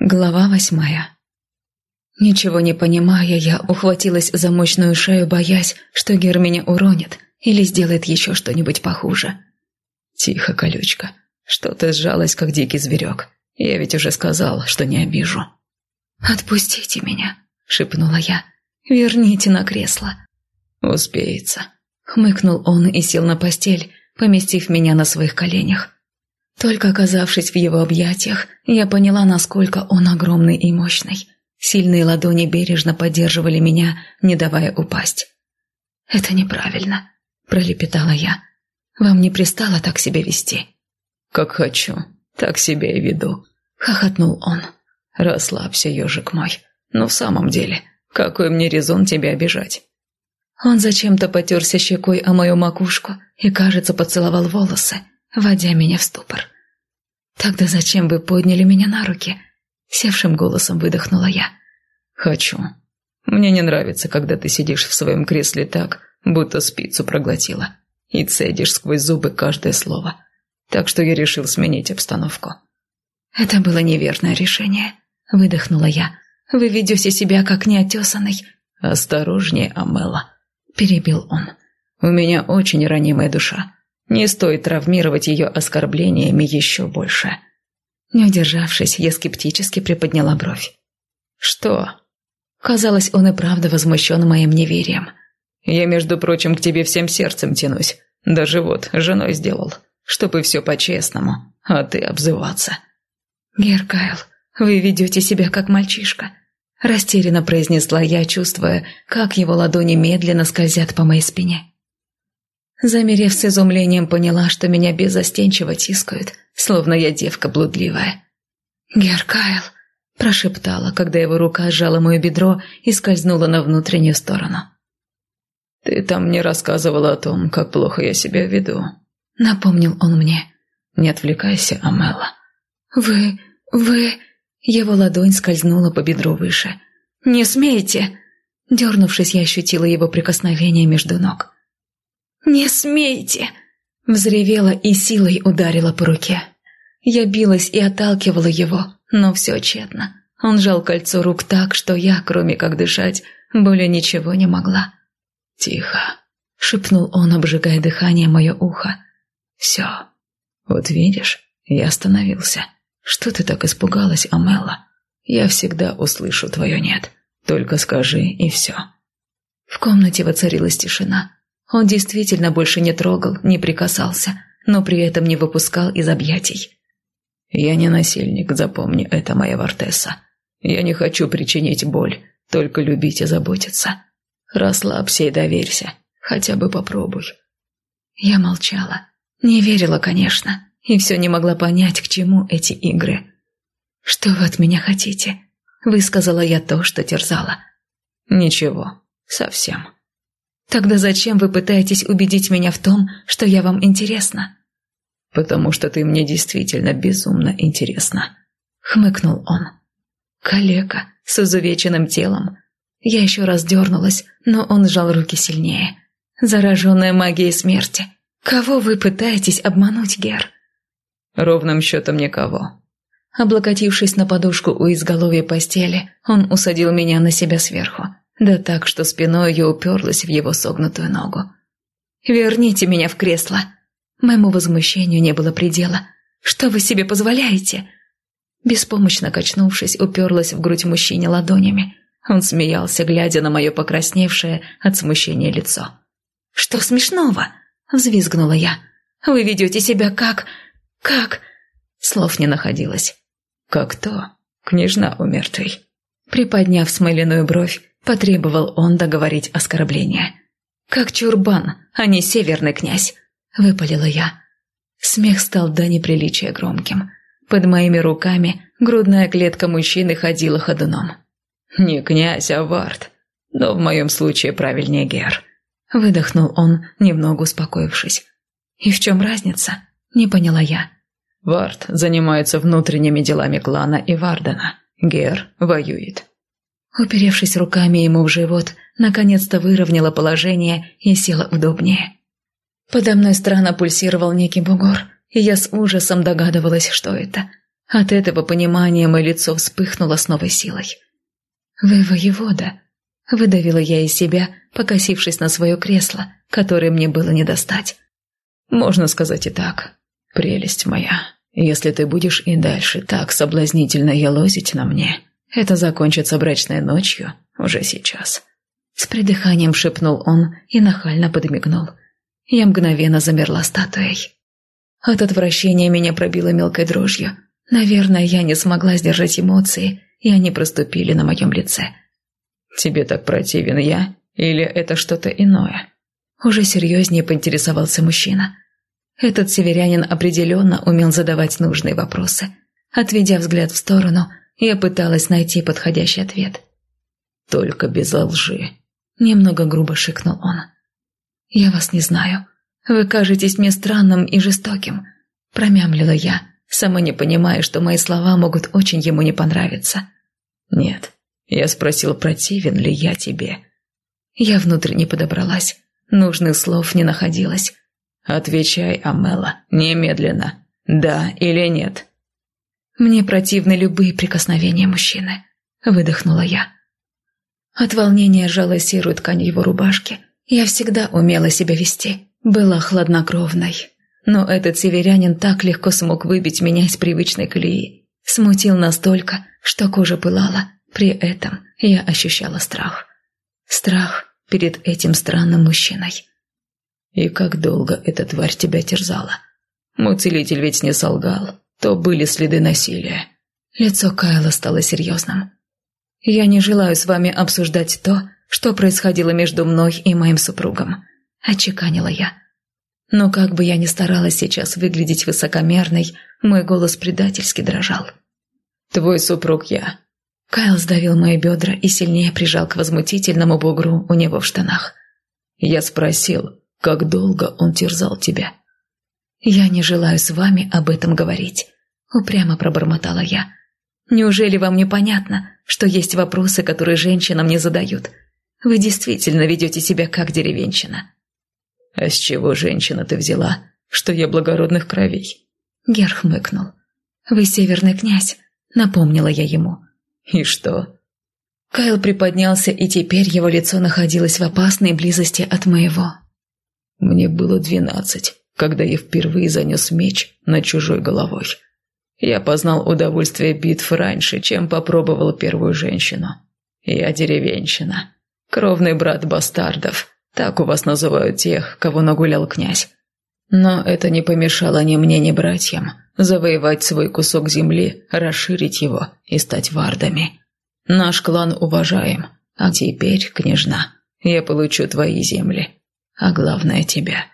Глава восьмая Ничего не понимая, я ухватилась за мощную шею, боясь, что Гер меня уронит или сделает еще что-нибудь похуже. «Тихо, колючка. Что ты сжалась, как дикий зверек? Я ведь уже сказал, что не обижу». «Отпустите меня», — шепнула я. «Верните на кресло». «Успеется», — хмыкнул он и сел на постель, поместив меня на своих коленях. Только оказавшись в его объятиях, я поняла, насколько он огромный и мощный. Сильные ладони бережно поддерживали меня, не давая упасть. «Это неправильно», – пролепетала я. «Вам не пристало так себя вести?» «Как хочу, так себя и веду», – хохотнул он. «Расслабься, ежик мой. Но в самом деле, какой мне резон тебя обижать?» Он зачем-то потерся щекой о мою макушку и, кажется, поцеловал волосы вводя меня в ступор. «Тогда зачем вы подняли меня на руки?» Севшим голосом выдохнула я. «Хочу. Мне не нравится, когда ты сидишь в своем кресле так, будто спицу проглотила, и цедишь сквозь зубы каждое слово. Так что я решил сменить обстановку». «Это было неверное решение», — выдохнула я. «Вы ведете себя как неотесанный». «Осторожнее, Амела», — перебил он. «У меня очень ранимая душа. Не стоит травмировать ее оскорблениями еще больше. Не удержавшись, я скептически приподняла бровь. «Что?» Казалось, он и правда возмущен моим неверием. «Я, между прочим, к тебе всем сердцем тянусь. Даже вот женой сделал, чтобы все по-честному, а ты обзываться». «Геркайл, вы ведете себя как мальчишка», – растерянно произнесла я, чувствуя, как его ладони медленно скользят по моей спине. Замерев с изумлением, поняла, что меня безостенчиво тискают, словно я девка блудливая. «Геркайл», – прошептала, когда его рука сжала мое бедро и скользнула на внутреннюю сторону. «Ты там не рассказывала о том, как плохо я себя веду», – напомнил он мне. «Не отвлекайся, Амела». «Вы... вы...» Его ладонь скользнула по бедру выше. «Не смейте!» Дернувшись, я ощутила его прикосновение между ног. «Не смейте!» Взревела и силой ударила по руке. Я билась и отталкивала его, но все тщетно. Он жал кольцо рук так, что я, кроме как дышать, более ничего не могла. «Тихо», — шепнул он, обжигая дыхание мое ухо. «Все. Вот видишь, я остановился. Что ты так испугалась, Амела? Я всегда услышу твое «нет». Только скажи, и все». В комнате воцарилась тишина. Он действительно больше не трогал, не прикасался, но при этом не выпускал из объятий. «Я не насильник, запомни это, моя Вартесса. Я не хочу причинить боль, только любить и заботиться. Расслабься и доверься, хотя бы попробуй». Я молчала, не верила, конечно, и все не могла понять, к чему эти игры. «Что вы от меня хотите?» – высказала я то, что терзала. «Ничего, совсем». Тогда зачем вы пытаетесь убедить меня в том, что я вам интересна? Потому что ты мне действительно безумно интересна, хмыкнул он. Калека с изувеченным телом. Я еще раз дернулась, но он сжал руки сильнее. Зараженная магией смерти. Кого вы пытаетесь обмануть, Гер? Ровным счетом никого. Облокотившись на подушку у изголовья постели, он усадил меня на себя сверху да так, что спиной я уперлась в его согнутую ногу. «Верните меня в кресло!» Моему возмущению не было предела. «Что вы себе позволяете?» Беспомощно качнувшись, уперлась в грудь мужчине ладонями. Он смеялся, глядя на мое покрасневшее от смущения лицо. «Что смешного?» – взвизгнула я. «Вы ведете себя как... как...» Слов не находилось. «Как то? Княжна у мертвой». Приподняв смоляную бровь, Потребовал он договорить оскорбление. «Как чурбан, а не северный князь», — выпалила я. Смех стал до неприличия громким. Под моими руками грудная клетка мужчины ходила ходуном. «Не князь, а вард. Но в моем случае правильнее гер», — выдохнул он, немного успокоившись. «И в чем разница?» — не поняла я. «Вард занимается внутренними делами клана и Вардена. Гер воюет. Уперевшись руками ему в живот, наконец-то выровняла положение и села удобнее. Подо мной странно пульсировал некий бугор, и я с ужасом догадывалась, что это. От этого понимания мое лицо вспыхнуло с новой силой. «Вы воевода», — выдавила я из себя, покосившись на свое кресло, которое мне было не достать. «Можно сказать и так. Прелесть моя, если ты будешь и дальше так соблазнительно елозить на мне, это закончится брачной ночью уже сейчас». С придыханием шепнул он и нахально подмигнул. Я мгновенно замерла статуей. От отвращения меня пробило мелкой дрожью. Наверное, я не смогла сдержать эмоции, и они проступили на моем лице. «Тебе так противен я? Или это что-то иное?» Уже серьезнее поинтересовался мужчина. Этот северянин определенно умел задавать нужные вопросы. Отведя взгляд в сторону, я пыталась найти подходящий ответ. «Только без лжи», — немного грубо шикнул он. «Я вас не знаю. Вы кажетесь мне странным и жестоким», — промямлила я, сама не понимая, что мои слова могут очень ему не понравиться. «Нет, я спросил, противен ли я тебе». Я внутренне подобралась. Нужных слов не находилось. «Отвечай, Амела, немедленно. Да или нет?» «Мне противны любые прикосновения мужчины», — выдохнула я. От волнения сжала серую ткань его рубашки. Я всегда умела себя вести, была хладнокровной. Но этот северянин так легко смог выбить меня из привычной колеи. Смутил настолько, что кожа пылала. При этом я ощущала страх. Страх перед этим странным мужчиной. И как долго эта тварь тебя терзала? Мой целитель ведь не солгал, то были следы насилия. Лицо Кайла стало серьезным. Я не желаю с вами обсуждать то, что происходило между мной и моим супругом, отчеканила я. Но как бы я ни старалась сейчас выглядеть высокомерной, мой голос предательски дрожал. «Твой супруг я». Кайл сдавил мои бедра и сильнее прижал к возмутительному бугру у него в штанах. Я спросил, как долго он терзал тебя?» «Я не желаю с вами об этом говорить», — упрямо пробормотала я. «Неужели вам не понятно, что есть вопросы, которые женщинам не задают? Вы действительно ведете себя как деревенщина». «А с чего, женщина, ты взяла, что я благородных кровей?» Гер хмыкнул. «Вы северный князь», — напомнила я ему. «И что?» Кайл приподнялся, и теперь его лицо находилось в опасной близости от моего. Мне было двенадцать, когда я впервые занес меч над чужой головой. Я познал удовольствие битв раньше, чем попробовал первую женщину. Я деревенщина. Кровный брат бастардов. Так у вас называют тех, кого нагулял князь. Но это не помешало ни мне, ни братьям завоевать свой кусок земли, расширить его и стать вардами. Наш клан уважаем, а теперь, княжна, я получу твои земли а главное тебя».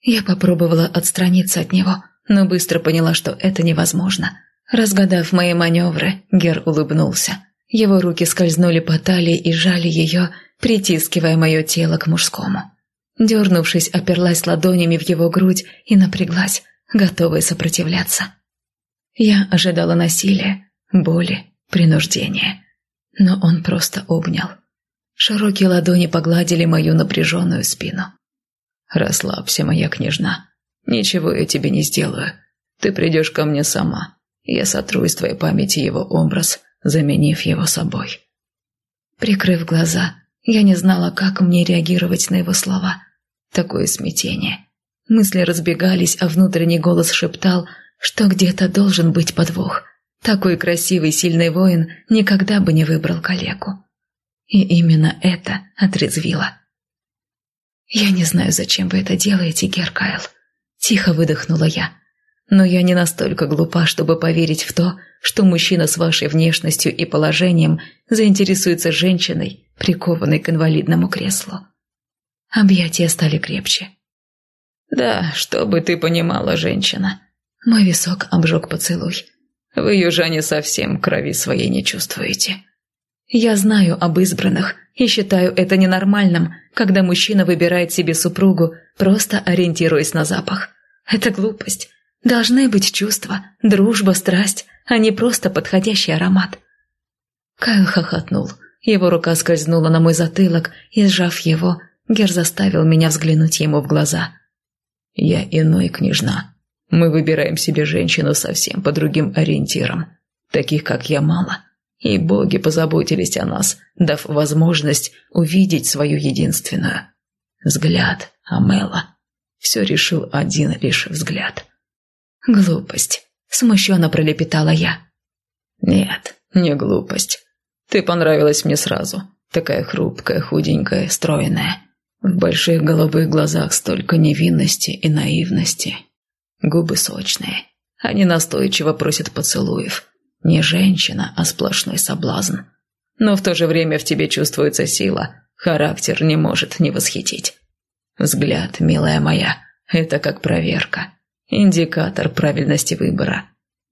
Я попробовала отстраниться от него, но быстро поняла, что это невозможно. Разгадав мои маневры, Гер улыбнулся. Его руки скользнули по талии и жали ее, притискивая мое тело к мужскому. Дернувшись, оперлась ладонями в его грудь и напряглась, готовая сопротивляться. Я ожидала насилия, боли, принуждения. Но он просто обнял. Широкие ладони погладили мою напряженную спину. «Расслабься, моя княжна. Ничего я тебе не сделаю. Ты придешь ко мне сама. Я сотру из твоей памяти его образ, заменив его собой». Прикрыв глаза, я не знала, как мне реагировать на его слова. Такое смятение. Мысли разбегались, а внутренний голос шептал, что где-то должен быть подвох. Такой красивый, сильный воин никогда бы не выбрал калеку. И именно это отрезвило. «Я не знаю, зачем вы это делаете, Геркайл», – тихо выдохнула я. «Но я не настолько глупа, чтобы поверить в то, что мужчина с вашей внешностью и положением заинтересуется женщиной, прикованной к инвалидному креслу». Объятия стали крепче. «Да, чтобы ты понимала, женщина». Мой висок обжег поцелуй. «Вы, южане, совсем крови своей не чувствуете». Я знаю об избранных и считаю это ненормальным, когда мужчина выбирает себе супругу, просто ориентируясь на запах. Это глупость. Должны быть чувства, дружба, страсть, а не просто подходящий аромат. Кайл хохотнул. Его рука скользнула на мой затылок, и, сжав его, Гер заставил меня взглянуть ему в глаза. «Я иной, княжна. Мы выбираем себе женщину совсем по другим ориентирам. Таких, как я, мало. И боги позаботились о нас, дав возможность увидеть свою единственную. Взгляд Амела. Все решил один лишь взгляд. «Глупость», — смущенно пролепетала я. «Нет, не глупость. Ты понравилась мне сразу. Такая хрупкая, худенькая, стройная. В больших голубых глазах столько невинности и наивности. Губы сочные. Они настойчиво просят поцелуев. Не женщина, а сплошной соблазн. Но в то же время в тебе чувствуется сила. Характер не может не восхитить. Взгляд, милая моя, это как проверка. Индикатор правильности выбора.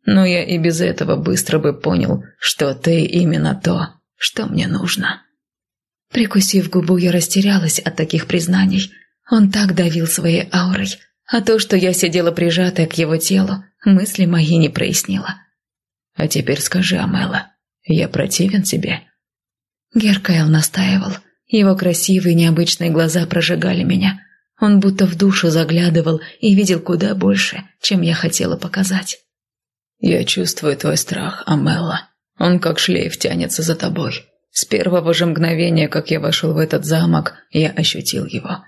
Но я и без этого быстро бы понял, что ты именно то, что мне нужно. Прикусив губу, я растерялась от таких признаний. Он так давил своей аурой, а то, что я сидела прижатая к его телу, мысли мои не прояснила. «А теперь скажи, Амела, я противен тебе?» Геркайл настаивал. Его красивые необычные глаза прожигали меня. Он будто в душу заглядывал и видел куда больше, чем я хотела показать. «Я чувствую твой страх, Амела. Он как шлейф тянется за тобой. С первого же мгновения, как я вошел в этот замок, я ощутил его.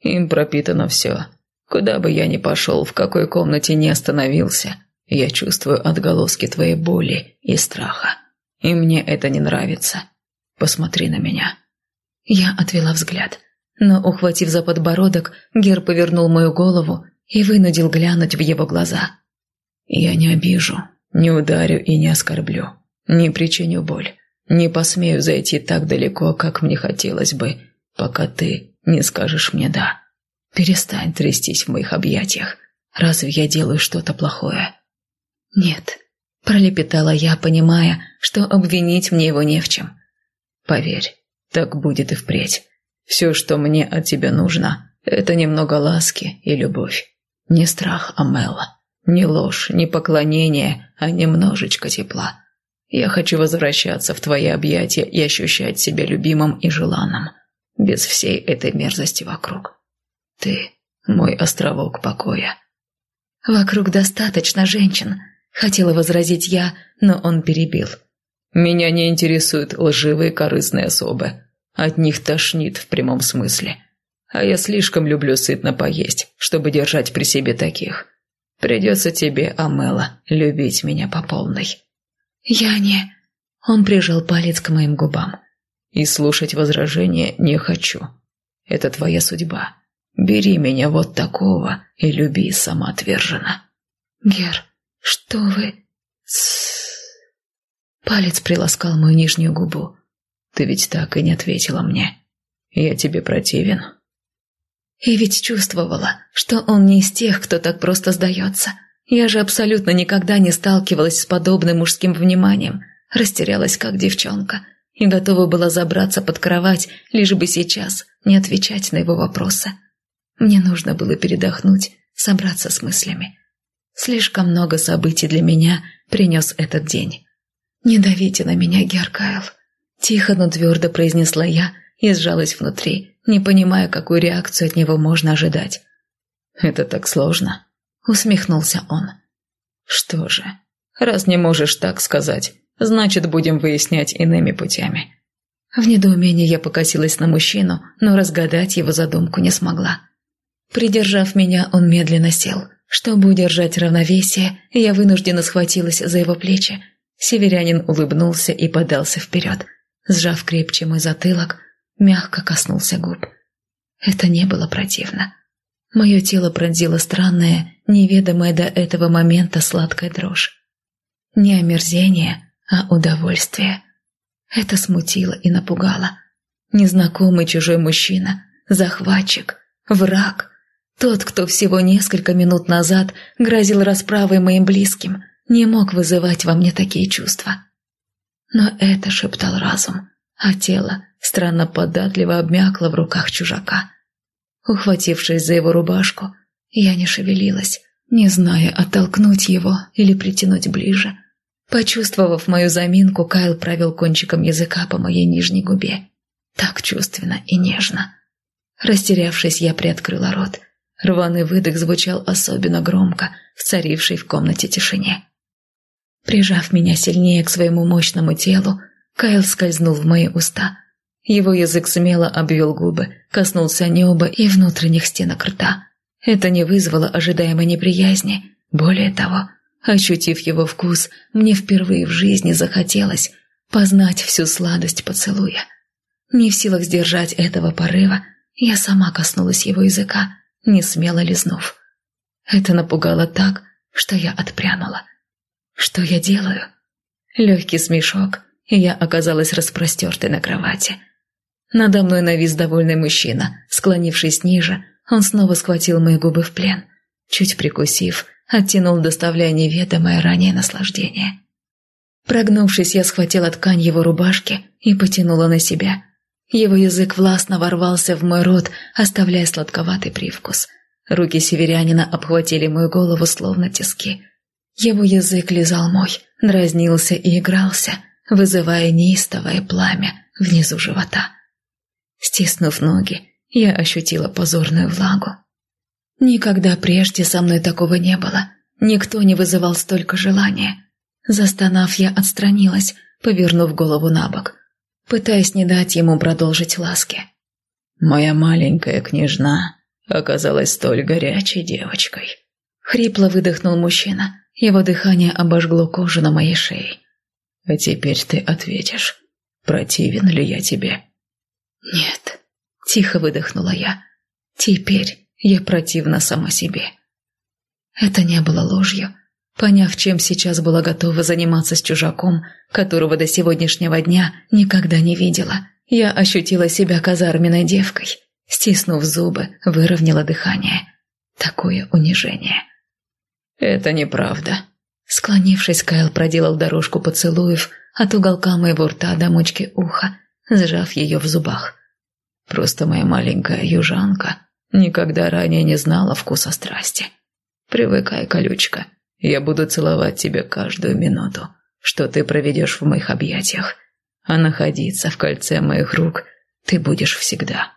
Им пропитано все. Куда бы я ни пошел, в какой комнате не остановился, я чувствую отголоски твоей боли и страха. И мне это не нравится. Посмотри на меня». Я отвела взгляд, но, ухватив за подбородок, Гер повернул мою голову и вынудил глянуть в его глаза. «Я не обижу, не ударю и не оскорблю, не причиню боль. Не посмею зайти так далеко, как мне хотелось бы, пока ты не скажешь мне «да». Перестань трястись в моих объятиях. Разве я делаю что-то плохое?» «Нет», – пролепетала я, понимая, что обвинить мне его не в чем. «Поверь, так будет и впредь. Все, что мне от тебя нужно, это немного ласки и любовь. Не страх, Амела, не ложь, не поклонение, а немножечко тепла. Я хочу возвращаться в твои объятия и ощущать себя любимым и желанным, без всей этой мерзости вокруг. Ты – мой островок покоя». «Вокруг достаточно женщин», – хотела возразить я, но он перебил. «Меня не интересуют лживые корыстные особы. От них тошнит в прямом смысле. А я слишком люблю сытно поесть, чтобы держать при себе таких. Придется тебе, Амела, любить меня по полной». «Я не...» Он прижал палец к моим губам. «И слушать возражения не хочу. Это твоя судьба. Бери меня вот такого и люби самоотверженно». «Гер, что вы...» Тссс. Палец приласкал мою нижнюю губу. «Ты ведь так и не ответила мне. Я тебе противен». И ведь чувствовала, что он не из тех, кто так просто сдается. Я же абсолютно никогда не сталкивалась с подобным мужским вниманием, растерялась как девчонка и готова была забраться под кровать, лишь бы сейчас не отвечать на его вопросы. Мне нужно было передохнуть, собраться с мыслями. Слишком много событий для меня принес этот день. «Не давите на меня, Геркайл», – тихо, но твердо произнесла я и сжалась внутри, не понимая, какую реакцию от него можно ожидать. «Это так сложно», Усмехнулся он. Что же, раз не можешь так сказать, значит, будем выяснять иными путями. В недоумении я покосилась на мужчину, но разгадать его задумку не смогла. Придержав меня, он медленно сел. Чтобы удержать равновесие, я вынужденно схватилась за его плечи. Северянин улыбнулся и подался вперед. Сжав крепче мой затылок, мягко коснулся губ. Это не было противно. Мое тело пронзило странное, неведомое до этого момента сладкая дрожь. Не омерзение, а удовольствие. Это смутило и напугало. Незнакомый чужой мужчина, захватчик, враг. Тот, кто всего несколько минут назад грозил расправой моим близким, не мог вызывать во мне такие чувства. Но это шептал разум, а тело странно податливо обмякло в руках чужака. Ухватившись за его рубашку, я не шевелилась, не зная, оттолкнуть его или притянуть ближе. Почувствовав мою заминку, Кайл провел кончиком языка по моей нижней губе. Так чувственно и нежно. Растерявшись, я приоткрыла рот. Рваный выдох звучал особенно громко в царившей в комнате тишине. Прижав меня сильнее к своему мощному телу, Кайл скользнул в мои уста. Его язык смело обвел губы, коснулся неба и внутренних стенок рта. Это не вызвало ожидаемой неприязни. Более того, ощутив его вкус, мне впервые в жизни захотелось познать всю сладость поцелуя. Не в силах сдержать этого порыва, я сама коснулась его языка, не смело лизнув. Это напугало так, что я отпрянула. Что я делаю? Легкий смешок, и я оказалась распростертой на кровати. Надо мной навис довольный мужчина. Склонившись ниже, он снова схватил мои губы в плен. Чуть прикусив, оттянул, доставляя неведомое ранее наслаждение. Прогнувшись, я схватила ткань его рубашки и потянула на себя. Его язык властно ворвался в мой рот, оставляя сладковатый привкус. Руки северянина обхватили мою голову словно тиски. Его язык лизал мой, дразнился и игрался, вызывая неистовое пламя внизу живота. Стиснув ноги, я ощутила позорную влагу. Никогда прежде со мной такого не было. Никто не вызывал столько желания. Застонав, я отстранилась, повернув голову на бок, пытаясь не дать ему продолжить ласки. «Моя маленькая княжна оказалась столь горячей девочкой», — хрипло выдохнул мужчина. Его дыхание обожгло кожу на моей шее. «А теперь ты ответишь, противен ли я тебе?» «Нет», — тихо выдохнула я. «Теперь я противна сама себе». Это не было ложью. Поняв, чем сейчас была готова заниматься с чужаком, которого до сегодняшнего дня никогда не видела, я ощутила себя казарменной девкой. Стиснув зубы, выровняла дыхание. Такое унижение. «Это неправда». Склонившись, Кайл проделал дорожку поцелуев от уголка моего рта до мочки уха, сжав ее в зубах. «Просто моя маленькая южанка никогда ранее не знала вкуса страсти. Привыкай, колючка, я буду целовать тебя каждую минуту, что ты проведешь в моих объятиях, а находиться в кольце моих рук ты будешь всегда».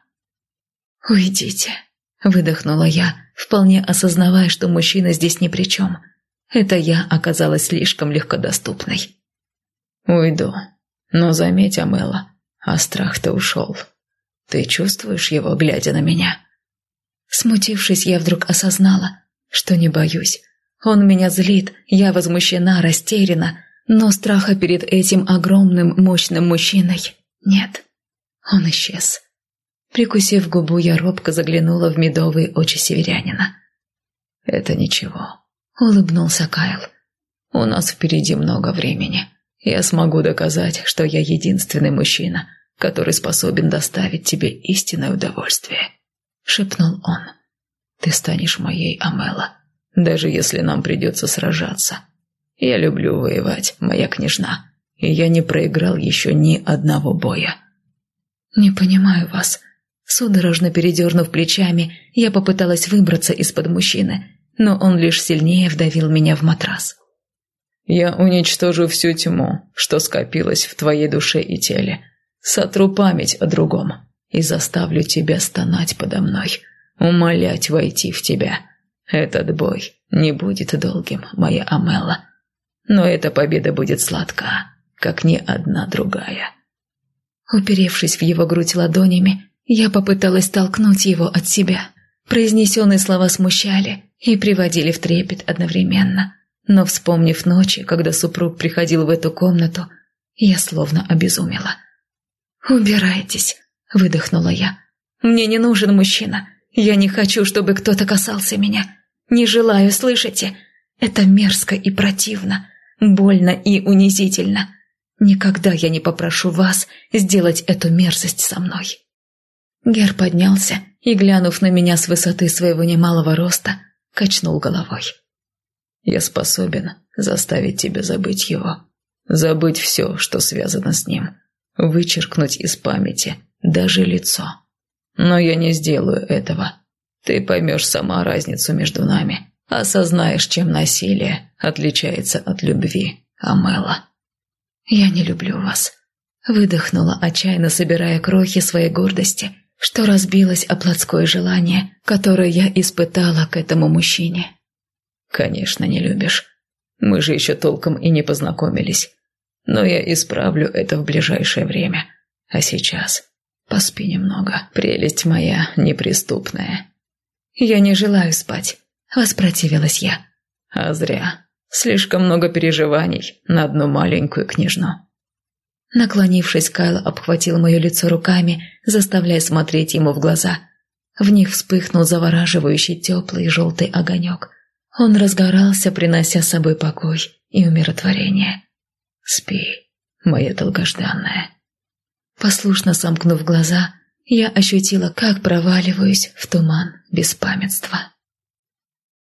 «Уйдите», — выдохнула я, вполне осознавая, что мужчина здесь ни при чем. Это я оказалась слишком легкодоступной. «Уйду. Но заметь, Амела, а страх-то ушел. Ты чувствуешь его, глядя на меня?» Смутившись, я вдруг осознала, что не боюсь. Он меня злит, я возмущена, растеряна, но страха перед этим огромным, мощным мужчиной нет. Он исчез. Прикусив губу, я робко заглянула в медовые очи северянина. «Это ничего», — улыбнулся Кайл. «У нас впереди много времени. Я смогу доказать, что я единственный мужчина, который способен доставить тебе истинное удовольствие», — шепнул он. «Ты станешь моей, Амела, даже если нам придется сражаться. Я люблю воевать, моя княжна, и я не проиграл еще ни одного боя». «Не понимаю вас», Судорожно передернув плечами, я попыталась выбраться из-под мужчины, но он лишь сильнее вдавил меня в матрас. «Я уничтожу всю тьму, что скопилось в твоей душе и теле, сотру память о другом и заставлю тебя стонать подо мной, умолять войти в тебя. Этот бой не будет долгим, моя Амела, но эта победа будет сладка, как ни одна другая». Уперевшись в его грудь ладонями, я попыталась толкнуть его от себя. Произнесенные слова смущали и приводили в трепет одновременно. Но вспомнив ночи, когда супруг приходил в эту комнату, я словно обезумела. «Убирайтесь», — выдохнула я. «Мне не нужен мужчина. Я не хочу, чтобы кто-то касался меня. Не желаю, слышите? Это мерзко и противно, больно и унизительно. Никогда я не попрошу вас сделать эту мерзость со мной». Гер поднялся и, глянув на меня с высоты своего немалого роста, качнул головой. «Я способен заставить тебя забыть его, забыть все, что связано с ним, вычеркнуть из памяти даже лицо. Но я не сделаю этого. Ты поймешь сама разницу между нами, осознаешь, чем насилие отличается от любви, Амела». «Я не люблю вас», — выдохнула, отчаянно собирая крохи своей гордости — что разбилось о плотское желание, которое я испытала к этому мужчине. «Конечно, не любишь. Мы же еще толком и не познакомились. Но я исправлю это в ближайшее время. А сейчас поспи немного, прелесть моя неприступная». «Я не желаю спать», — воспротивилась я. «А зря. Слишком много переживаний на одну маленькую княжну». Наклонившись, Кайл обхватил мое лицо руками, заставляя смотреть ему в глаза. В них вспыхнул завораживающий теплый желтый огонек. Он разгорался, принося с собой покой и умиротворение. «Спи, моя долгожданная». Послушно сомкнув глаза, я ощутила, как проваливаюсь в туман беспамятства.